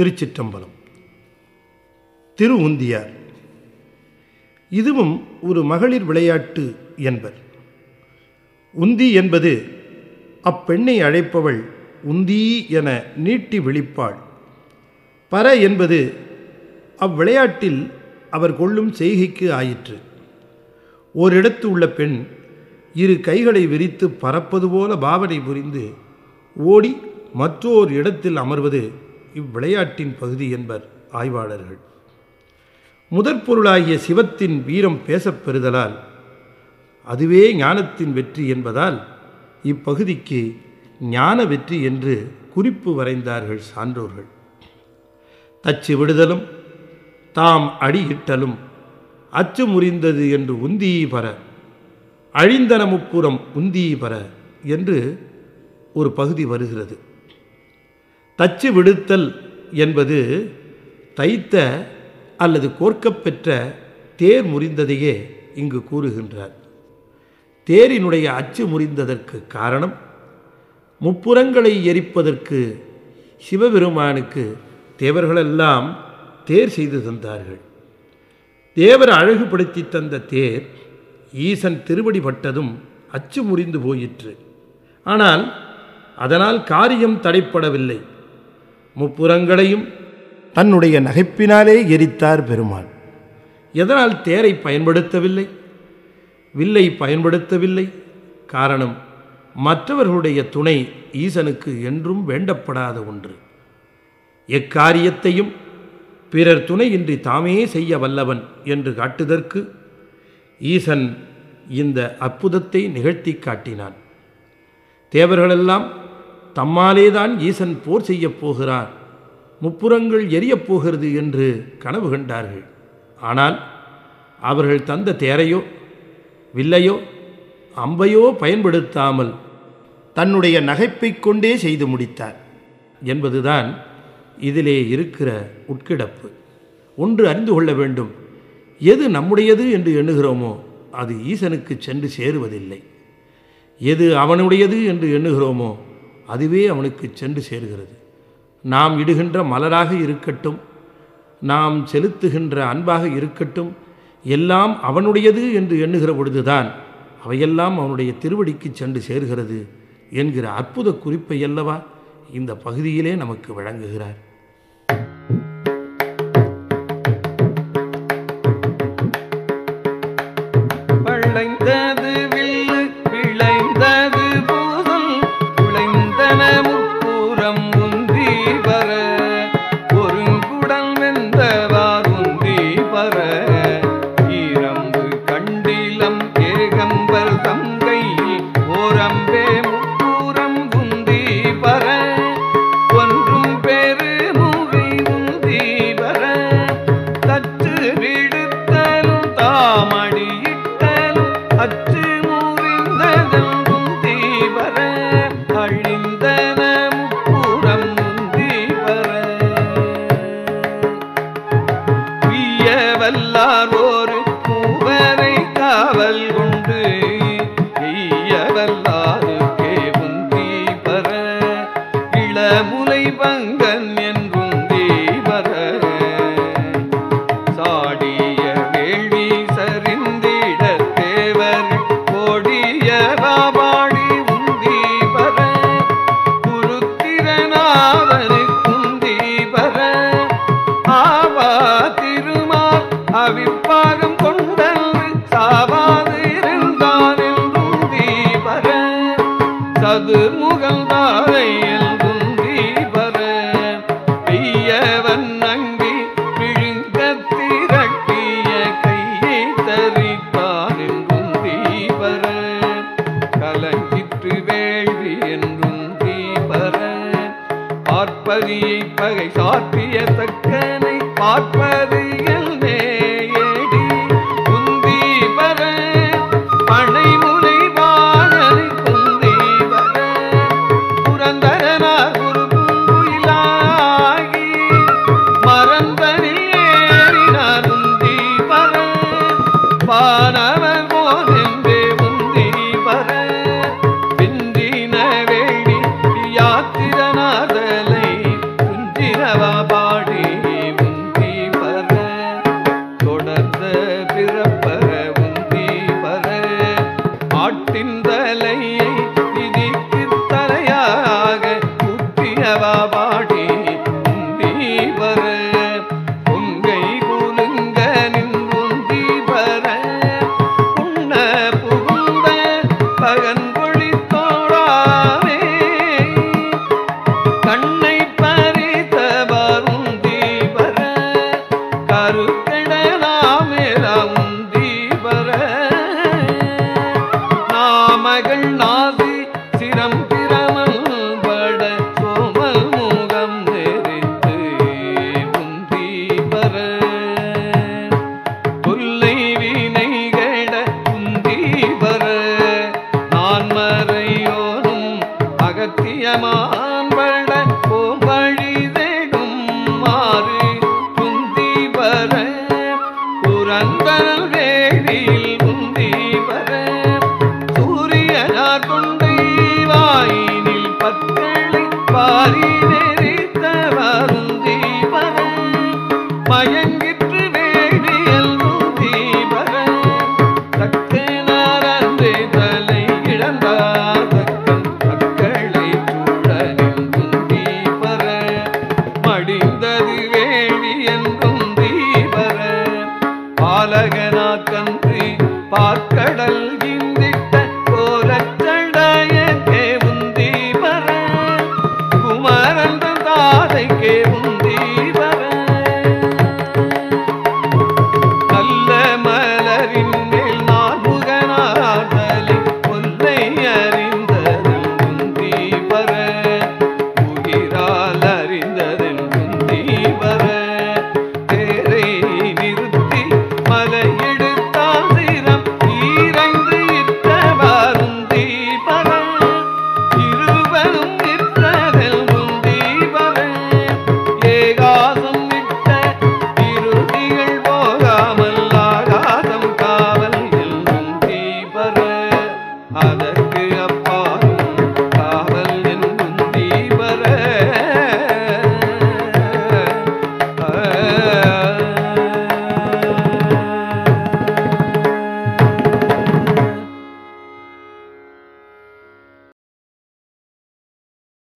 திருச்சிற்றம்பலம். திரு உந்தியார் இதுவும் ஒரு மகளிர் விளையாட்டு என்பர். உந்தி என்பது அப்பெண்ணை அழைப்பவள் உந்தி என நீட்டி விழிப்பாள். பற என்பது அவ்விளையாட்டில் அவர் கொள்ளும் செய்கைக்கு ஆயிற்று. ஓரிடத்து உள்ள பெண் இரு கைகளை விரித்து பறப்பது போல பாவனை புரிந்து ஓடி மற்றோர் இடத்தில் அமர்வது இவ்விளையாட்டின் பகுதி என்பர் ஆய்வாளர்கள். முதற் பொருளாகிய சிவத்தின் வீரம் பேசப் பெறுதலால் அதுவே ஞானத்தின் வெற்றி என்பதால் இப்பகுதிக்கு ஞான வெற்றி என்று குறிப்பு வரைந்தார்கள் சான்றோர்கள். தச்சு விடுதலும் தாம் அடியிட்டலும் அச்சு முறிந்தது என்று உந்தி பர அழிந்தன முப்புறம் உந்தி பர என்று ஒரு பகுதி வருகிறது. தச்சு விடுத்தல் என்பது தைத்த அல்லது கோர்க்கப்பெற்ற தேர் முறிந்ததையே இங்கு கூறுகின்றார். தேரினுடைய அச்சு முறிந்ததற்கு காரணம் முப்புறங்களை எரிப்பதற்கு சிவபெருமானுக்கு தேவர்களெல்லாம் தேர் செய்து தந்தார்கள். தேவர் அழகுபடுத்தி தந்த தேர் ஈசன் திருவடி பட்டதும் அச்சு முறிந்து போயிற்று. ஆனால் அதனால் காரியம் தடைப்படவில்லை. முப்புறங்களையும் தன்னுடைய நகைப்பினாலே எரித்தார் பெருமான் எதனால் தேரை பயன்படுத்தவில்லை? வில்லை பயன்படுத்தவில்லை. காரணம் மற்றவர்களுடைய துணை ஈசனுக்கு என்றும் வேண்டப்படாத ஒன்று. எக்காரியத்தையும் பிறர் துணையின்றி தாமே செய்ய வல்லவன் என்று காட்டுதற்கு ஈசன் இந்த அற்புதத்தை நிகழ்த்தி காட்டினான். தேவர்களெல்லாம் தம்மாலேதான் ஈசன் போர் செய்யப் போகிறார். முப்புறங்கள் எரியப் போகிறது என்று கனவு கண்டார்கள். ஆனால் அவர்கள் தந்த தேரையோ வில்லையோ அம்பையோ பயன்படுத்தாமல் தன்னுடைய நகைப்பை கொண்டே செய்து முடித்தார் என்பதுதான் இதிலே இருக்கிற உட்கிடப்பு. ஒன்று அறிந்து கொள்ள வேண்டும் எது நம்முடையது என்று எண்ணுகிறோமோ அது ஈசனுக்கு சென்று சேருவதில்லை. எது அவனுடையது என்று எண்ணுகிறோமோ அதுவே அவனுக்கு சென்று சேருகிறது. நாம் இடுகின்ற மலராக இருக்கட்டும் நாம் செலுத்துகின்ற அன்பாக இருக்கட்டும் எல்லாம் அவனுடையது என்று எண்ணுகிற பொழுதுதான் அவையெல்லாம் அவனுடைய திருவடிக்கு சென்று சேர்கிறது என்கிற அற்புத குறிப்பை அல்லவா இந்த பகுதியிலே நமக்கு வழங்குகிறார். தாமடியிட்டலும் பகை சாற்றிய தக்கனை பார்ப்பது நேயடி குந்தி பர பனைமுலை வாழனை குந்தி பர புரந்தரனார் குரு மறந்தனில் ஏறினார் பர கருக்கடலாமேலாமுந்தி de